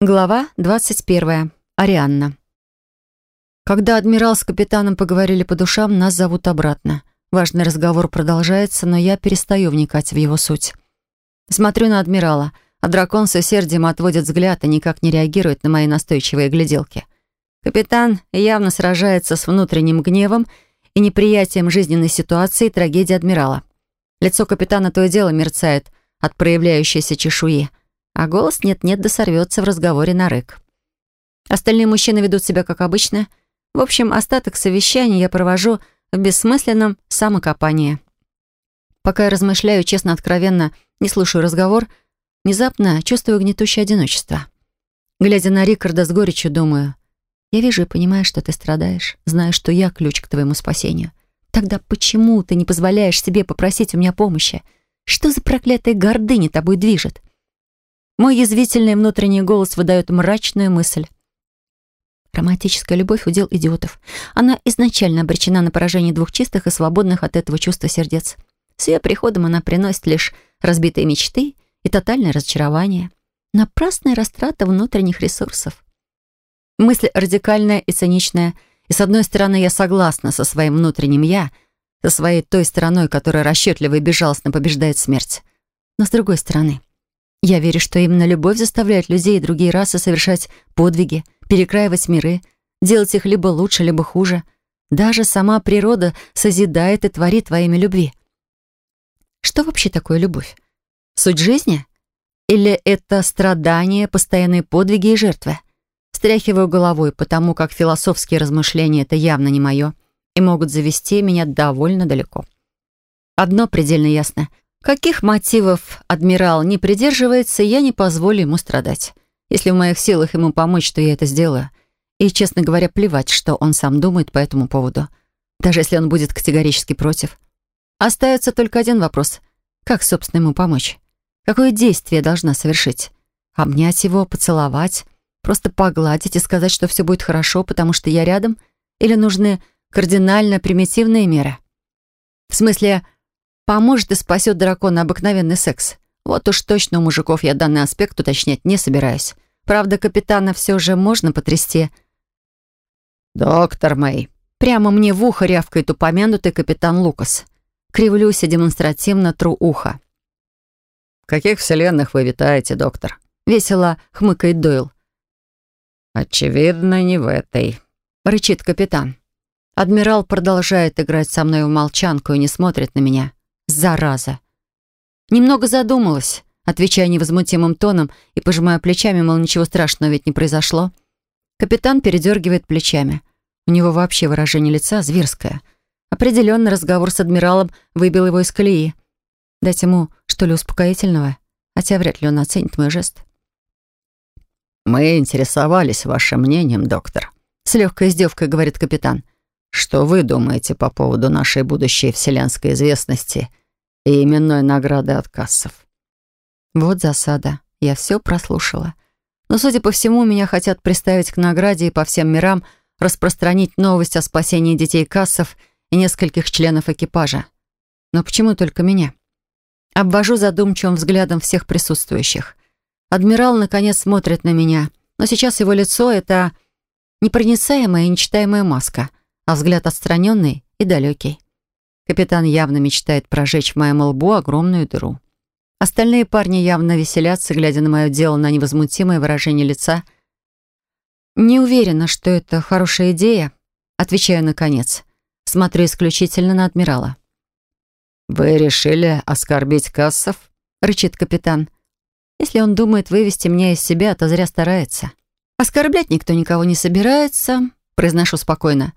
Глава 21. Арианна. Когда адмирал с капитаном поговорили по душам, нас зовут обратно. Важный разговор продолжается, но я перестаю вникать в его суть. Смотрю на адмирала, а дракон с усердием отводит взгляд и никак не реагирует на мои настойчивые гляделки. Капитан явно сражается с внутренним гневом и неприятием жизненной ситуации и трагедии адмирала. Лицо капитана то и дело мерцает от проявляющейся чешуи — а голос нет-нет да сорвется в разговоре на рык. Остальные мужчины ведут себя как обычно. В общем, остаток совещания я провожу в бессмысленном самокопании. Пока я размышляю, честно, откровенно, не слушаю разговор, внезапно чувствую гнетущее одиночество. Глядя на Рикарда с горечью, думаю, я вижу и понимаю, что ты страдаешь, знаю, что я ключ к твоему спасению. Тогда почему ты не позволяешь себе попросить у меня помощи? Что за проклятая гордыня тобой движет? Мой язвительный внутренний голос выдает мрачную мысль. Романтическая любовь — удел идиотов. Она изначально обречена на поражение двух чистых и свободных от этого чувства сердец. С ее приходом она приносит лишь разбитые мечты и тотальное разочарование. Напрасная растрата внутренних ресурсов. Мысль радикальная и циничная. И с одной стороны, я согласна со своим внутренним «я», со своей той стороной, которая расчетливо и безжалостно побеждает смерть. Но с другой стороны, я верю, что именно любовь заставляет людей и другие расы совершать подвиги, перекраивать миры, делать их либо лучше, либо хуже. Даже сама природа созидает и творит во имя любви. Что вообще такое любовь? Суть жизни? Или это страдания, постоянные подвиги и жертвы? Стряхиваю головой, потому как философские размышления — это явно не мое и могут завести меня довольно далеко. Одно предельно ясно — Каких мотивов адмирал не придерживается, я не позволю ему страдать. Если в моих силах ему помочь, то я это сделаю. И, честно говоря, плевать, что он сам думает по этому поводу. Даже если он будет категорически против. Остается только один вопрос. Как, собственно, ему помочь? Какое действие должна совершить? Обнять его, поцеловать, просто погладить и сказать, что все будет хорошо, потому что я рядом? Или нужны кардинально примитивные меры? В смысле, Поможет и спасет дракона обыкновенный секс. Вот уж точно у мужиков я данный аспект уточнять не собираюсь. Правда, капитана все же можно потрясти. «Доктор Мэй». Прямо мне в ухо рявкает упомянутый капитан Лукас. Кривлюсь и демонстративно тру ухо. «В каких вселенных вы витаете, доктор?» Весело хмыкает Дойл. «Очевидно, не в этой», — рычит капитан. Адмирал продолжает играть со мной в молчанку и не смотрит на меня. Зараза. Немного задумалась, отвечая невозмутимым тоном и пожимая плечами, мол, ничего страшного ведь не произошло. Капитан передергивает плечами. У него вообще выражение лица зверское. Определенно разговор с адмиралом выбил его из колеи. Дать ему, что ли, успокоительного? Хотя вряд ли он оценит мой жест. «Мы интересовались вашим мнением, доктор», — с легкой издевкой говорит капитан. «Что вы думаете по поводу нашей будущей вселенской известности и именной награды от кассов?» Вот засада. Я все прослушала. Но, судя по всему, меня хотят приставить к награде и по всем мирам распространить новость о спасении детей кассов и нескольких членов экипажа. Но почему только меня? Обвожу задумчивым взглядом всех присутствующих. Адмирал, наконец, смотрит на меня, но сейчас его лицо — это непроницаемая и нечитаемая маска — а взгляд отстраненный и далекий. Капитан явно мечтает прожечь в моем лбу огромную дыру. Остальные парни явно веселятся, глядя на мое дело на невозмутимое выражение лица. «Не уверена, что это хорошая идея», — отвечаю наконец. Смотрю исключительно на адмирала. «Вы решили оскорбить кассов?» — рычит капитан. «Если он думает вывести меня из себя, то зря старается». «Оскорблять никто никого не собирается», — произношу спокойно.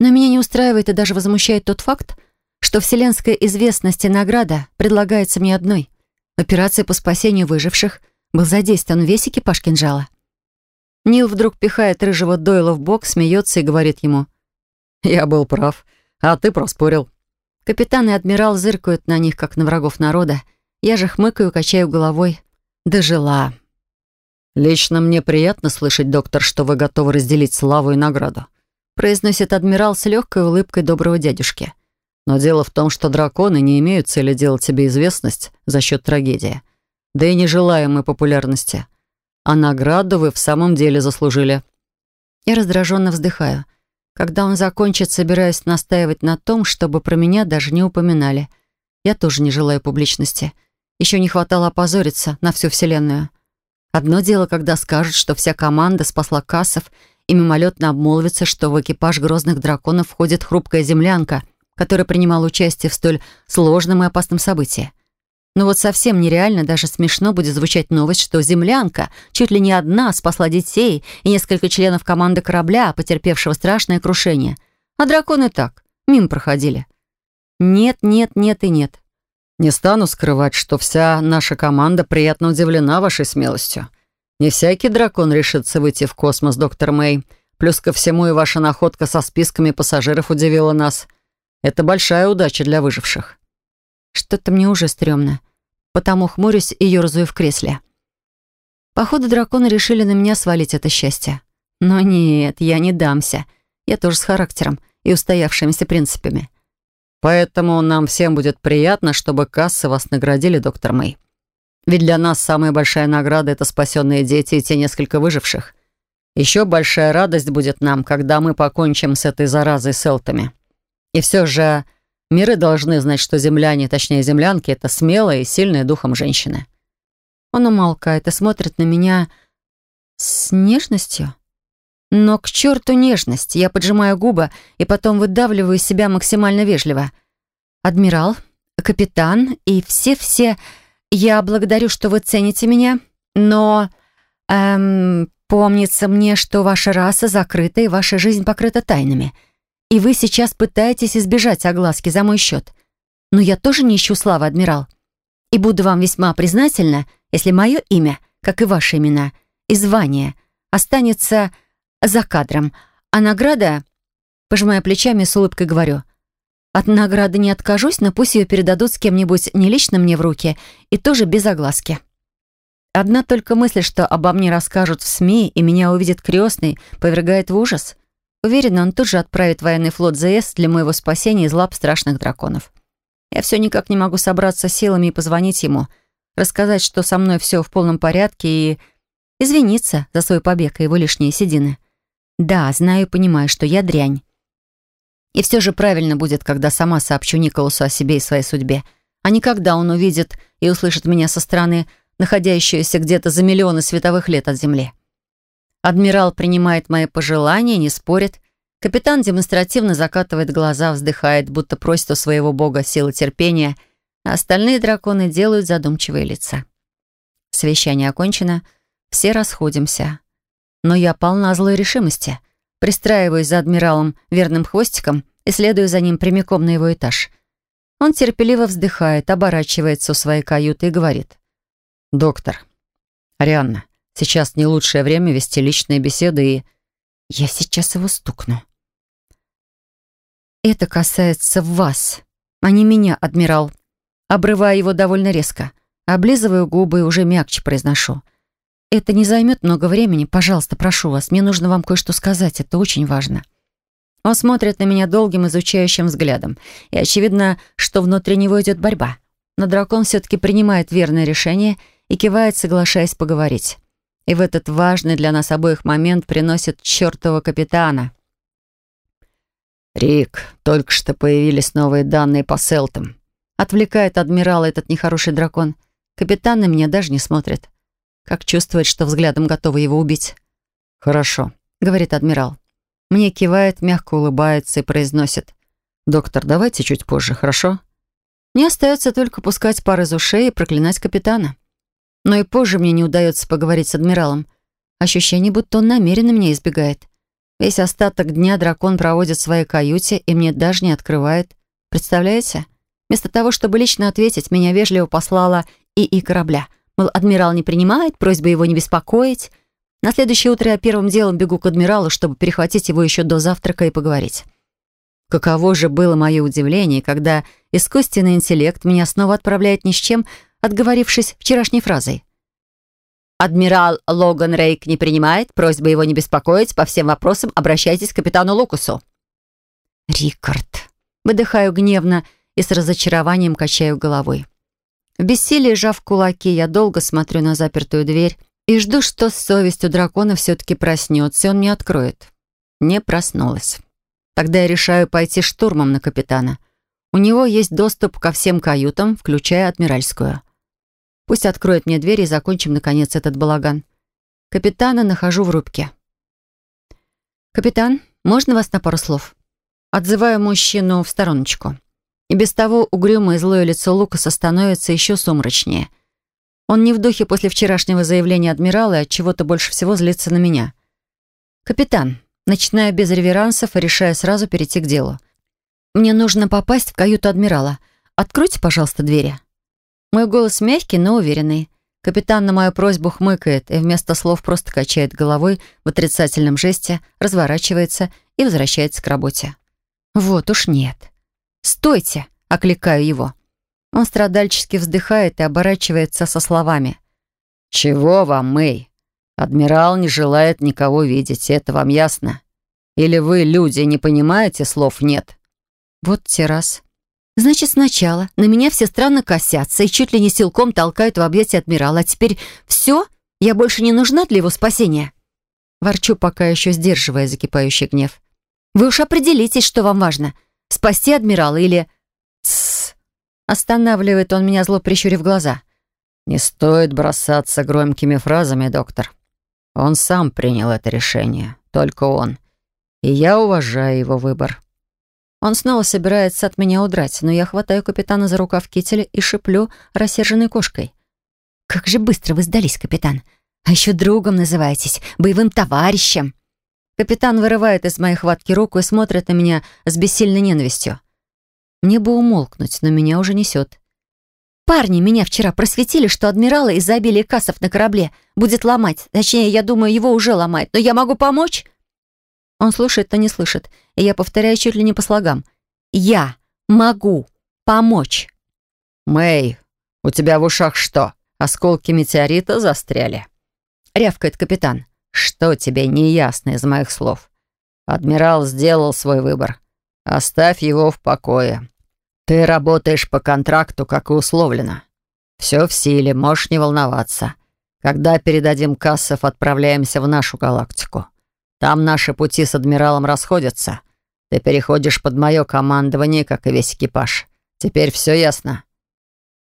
Но меня не устраивает и даже возмущает тот факт, что вселенская известность и награда предлагается мне одной. Операция по спасению выживших был задействован весь экипаж кинжала. Нил вдруг пихает рыжего Дойла в бок, смеется и говорит ему. «Я был прав, а ты проспорил». Капитан и адмирал зыркают на них, как на врагов народа. Я же хмыкаю, качаю головой. Дожила. «Лично мне приятно слышать, доктор, что вы готовы разделить славу и награду произносит адмирал с легкой улыбкой доброго дядюшки. Но дело в том, что драконы не имеют цели делать себе известность за счет трагедии. Да и нежелаемой популярности. а награду вы в самом деле заслужили». Я раздраженно вздыхаю. Когда он закончит, собираюсь настаивать на том, чтобы про меня даже не упоминали. Я тоже не желаю публичности. Еще не хватало опозориться на всю Вселенную. Одно дело, когда скажут, что вся команда спасла кассов, и мимолетно обмолвится, что в экипаж грозных драконов входит хрупкая землянка, которая принимала участие в столь сложном и опасном событии. Но вот совсем нереально, даже смешно будет звучать новость, что землянка чуть ли не одна спасла детей и несколько членов команды корабля, потерпевшего страшное крушение. А драконы так, мимо проходили. Нет, нет, нет и нет. Не стану скрывать, что вся наша команда приятно удивлена вашей смелостью. Не всякий дракон решится выйти в космос, доктор Мэй. Плюс ко всему и ваша находка со списками пассажиров удивила нас. Это большая удача для выживших. Что-то мне уже стрёмно. Потому хмурюсь и ёрзаю в кресле. Походу, драконы решили на меня свалить это счастье. Но нет, я не дамся. Я тоже с характером и устоявшимися принципами. Поэтому нам всем будет приятно, чтобы кассы вас наградили, доктор Мэй. Ведь для нас самая большая награда — это спасенные дети и те несколько выживших. Еще большая радость будет нам, когда мы покончим с этой заразой селтами. И все же Миры должны знать, что земляне, точнее землянки, это смелые и сильные духом женщины. Он умолкает и смотрит на меня с нежностью. Но к черту нежность. Я поджимаю губы и потом выдавливаю себя максимально вежливо. «Адмирал, капитан и все-все, я благодарю, что вы цените меня, но... Эм, помнится мне, что ваша раса закрыта и ваша жизнь покрыта тайнами. И вы сейчас пытаетесь избежать огласки за мой счет. Но я тоже не ищу славы, адмирал. И буду вам весьма признательна, если мое имя, как и ваши имена, и звание, останется за кадром. А награда... Пожимая плечами, с улыбкой говорю. От награды не откажусь, но пусть ее передадут с кем-нибудь не лично мне в руки и тоже без огласки. Одна только мысль, что обо мне расскажут в СМИ и меня увидит крестный, повергает в ужас. Уверена, он тут же отправит военный флот ЗС для моего спасения из лап страшных драконов. Я все никак не могу собраться силами и позвонить ему, рассказать, что со мной все в полном порядке и извиниться за свой побег и его лишние седины. Да, знаю и понимаю, что я дрянь. И все же правильно будет, когда сама сообщу Николасу о себе и своей судьбе, а не когда он увидит и услышит меня со стороны, находящуюся где-то за миллионы световых лет от Земли. Адмирал принимает мои пожелания, не спорит. Капитан демонстративно закатывает глаза, вздыхает, будто просит у своего бога силы терпения, а остальные драконы делают задумчивые лица. Совещание окончено, все расходимся. Но я полна злой решимости. Пристраиваюсь за адмиралом верным хвостиком и следую за ним прямиком на его этаж. Он терпеливо вздыхает, оборачивается у своей каюты и говорит. «Доктор, Арианна, Сейчас не лучшее время вести личные беседы и... Я сейчас его стукну. Это касается вас, а не меня, адмирал. Обрываю его довольно резко. Облизываю губы и уже мягче произношу. Это не займет много времени. Пожалуйста, прошу вас. Мне нужно вам кое-что сказать. Это очень важно. Он смотрит на меня долгим изучающим взглядом. И очевидно, что внутри него идет борьба. Но дракон все-таки принимает верное решение и кивает, соглашаясь поговорить и в этот важный для нас обоих момент приносит чертова капитана. «Рик, только что появились новые данные по селтам», отвлекает адмирала этот нехороший дракон. Капитан на меня даже не смотрит. Как чувствует, что взглядом готова его убить. «Хорошо», — говорит адмирал. Мне кивает, мягко улыбается и произносит. «Доктор, давайте чуть позже, хорошо?» Мне остается только пускать пар из ушей и проклинать капитана. Но и позже мне не удается поговорить с адмиралом. Ощущение, будто он намеренно меня избегает. Весь остаток дня дракон проводит в своей каюте и мне даже не открывает. Представляете? Вместо того, чтобы лично ответить, меня вежливо послала ИИ корабля. Мол, адмирал не принимает, просьба его не беспокоить. На следующее утро я первым делом бегу к адмиралу, чтобы перехватить его еще до завтрака и поговорить. Каково же было мое удивление, когда искусственный интеллект меня снова отправляет ни с чем, отговорившись вчерашней фразой. «Адмирал Логан Рейк не принимает, просьба его не беспокоить, по всем вопросам обращайтесь к капитану Лукусу». «Рикард». Выдыхаю гневно и с разочарованием качаю головой. В бессилии, сжав кулаки, я долго смотрю на запертую дверь И жду, что совесть у дракона все-таки проснется, и он мне откроет. Не проснулась. Тогда я решаю пойти штурмом на капитана. У него есть доступ ко всем каютам, включая адмиральскую. Пусть откроет мне дверь и закончим, наконец, этот балаган. Капитана нахожу в рубке. «Капитан, можно вас на пару слов?» Отзываю мужчину в стороночку. И без того угрюмое злое лицо Лукаса становится еще сумрачнее. Он не в духе после вчерашнего заявления адмирала и от чего-то больше всего злится на меня. «Капитан», начинаю без реверансов и решаю сразу перейти к делу. «Мне нужно попасть в каюту адмирала. Откройте, пожалуйста, двери». Мой голос мягкий, но уверенный. Капитан на мою просьбу хмыкает и вместо слов просто качает головой в отрицательном жесте, разворачивается и возвращается к работе. «Вот уж нет». «Стойте!» — окликаю его. Он страдальчески вздыхает и оборачивается со словами. «Чего вам, Мэй? Адмирал не желает никого видеть, это вам ясно? Или вы, люди, не понимаете, слов нет?» Вот те раз. Значит, сначала на меня все странно косятся и чуть ли не силком толкают в объятия адмирала. А теперь все? Я больше не нужна для его спасения? Ворчу, пока еще сдерживая закипающий гнев. Вы уж определитесь, что вам важно. Спасти адмирала или... Тссс. Останавливает он меня, зло прищурив глаза. «Не стоит бросаться громкими фразами, доктор. Он сам принял это решение, только он. И я уважаю его выбор». Он снова собирается от меня удрать, но я хватаю капитана за рукав кителя и шиплю рассерженной кошкой. «Как же быстро вы сдались, капитан! А еще другом называетесь, боевым товарищем!» Капитан вырывает из моей хватки руку и смотрит на меня с бессильной ненавистью. Мне бы умолкнуть, но меня уже несет. Парни меня вчера просветили, что адмирала из-за обилия кассов на корабле будет ломать. Точнее, я думаю, его уже ломает. Но я могу помочь?» Он слушает, но не слышит. И я повторяю чуть ли не по слогам. «Я могу помочь». «Мэй, у тебя в ушах что, осколки метеорита застряли?» Рявкает капитан. «Что тебе не ясно из моих слов? Адмирал сделал свой выбор. Оставь его в покое. «Ты работаешь по контракту, как и условлено. Все в силе, можешь не волноваться. Когда передадим кассов, отправляемся в нашу галактику. Там наши пути с адмиралом расходятся. Ты переходишь под мое командование, как и весь экипаж. Теперь все ясно?»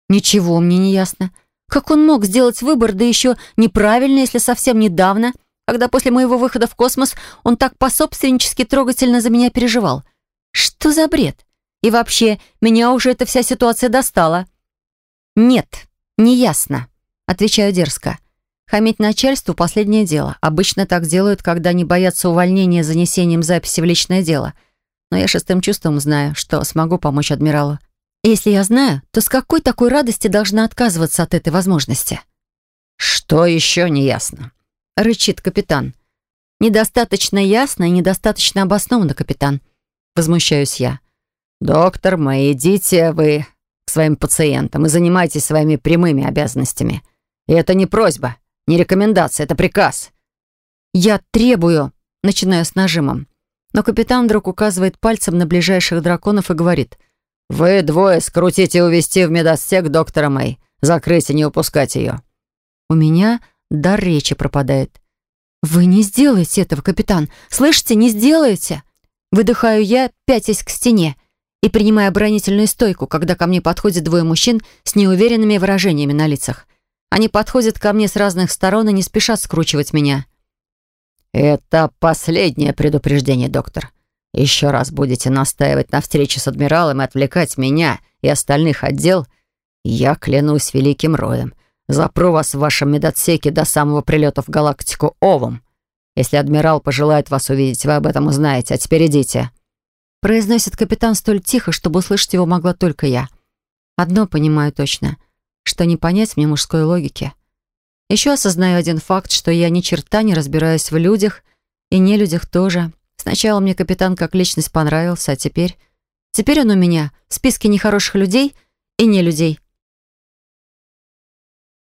«Ничего мне не ясно. Как он мог сделать выбор, да еще неправильно, если совсем недавно, когда после моего выхода в космос он так пособственнически трогательно за меня переживал? Что за бред?» И вообще, меня уже эта вся ситуация достала». «Нет, не ясно», — отвечаю дерзко. Хамить начальству — последнее дело. Обычно так делают, когда не боятся увольнения занесением записи в личное дело. Но я шестым чувством знаю, что смогу помочь адмиралу. Если я знаю, то с какой такой радости должна отказываться от этой возможности? «Что еще не ясно?» — рычит капитан. «Недостаточно ясно и недостаточно обоснованно, капитан», — возмущаюсь я. «Доктор, мои идите вы к своим пациентам и занимайтесь своими прямыми обязанностями. И это не просьба, не рекомендация, это приказ». «Я требую», — начинаю с нажимом. Но капитан вдруг указывает пальцем на ближайших драконов и говорит. «Вы двое скрутите и увести в медостек доктора Мэй. Закрыть и не упускать ее». У меня дар речи пропадает. «Вы не сделаете этого, капитан. Слышите, не сделаете!» Выдыхаю я, пятясь к стене и принимая оборонительную стойку, когда ко мне подходят двое мужчин с неуверенными выражениями на лицах. Они подходят ко мне с разных сторон и не спешат скручивать меня. «Это последнее предупреждение, доктор. Еще раз будете настаивать на встрече с адмиралом и отвлекать меня и остальных отдел, я клянусь великим роем, запру вас в вашем медотсеке до самого прилета в галактику Овом. Если адмирал пожелает вас увидеть, вы об этом узнаете. А теперь идите». Произносит капитан столь тихо, чтобы услышать его могла только я. Одно понимаю точно, что не понять мне мужской логики. Еще осознаю один факт, что я ни черта не разбираюсь в людях и не людях тоже. Сначала мне капитан как личность понравился, а теперь... Теперь он у меня в списке нехороших людей и не людей.